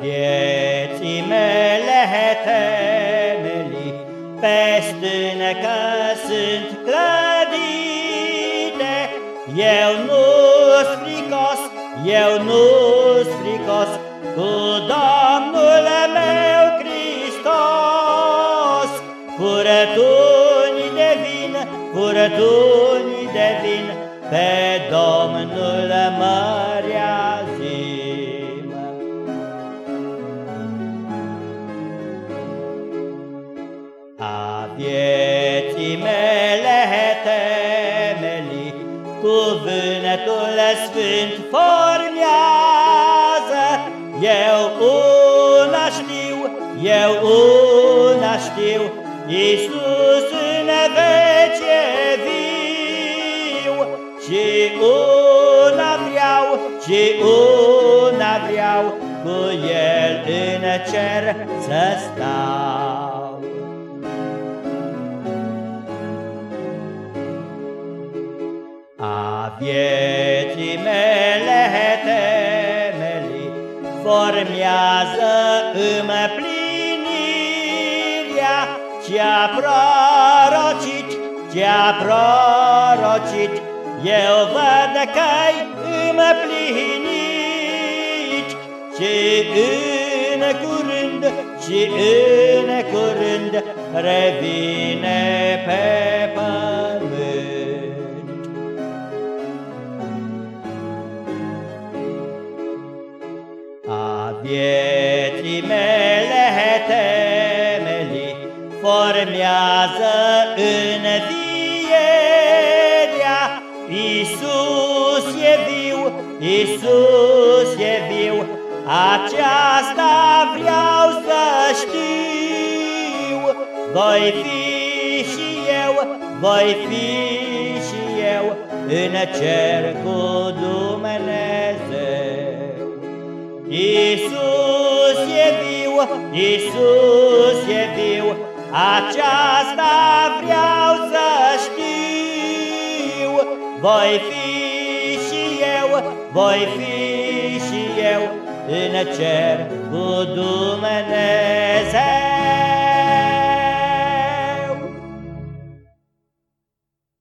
vieții mele temelii, peste stânecă sunt clădite. Eu nu-s fricos, eu nu-s fricos, cu Domnul meu Hristos. Furătuni devin, vin, devin pe Domnul A vieții mele temeli, Cuvântul Sfânt formează, Eu una știu, eu una știu, Iisus în vece viu, Și una vreau, și una vreau, Cu El în cer să stau. Vieții mele temeli formează împlinirea. Ce-a prorocit, ce-a prorocit, eu văd că-i împlinit. Și în curând, și în curând revine pe vieții mele temeli formează învierea. Iisus e viu, Iisus e viu, aceasta vreau să știu. Voi fi și eu, voi fi și eu în cer cu Dumnezeu. Iisus e viu, Iisus e viu, aceasta vreau să știu. Voi fi și eu, voi fi și eu în cer cu Dumnezeu.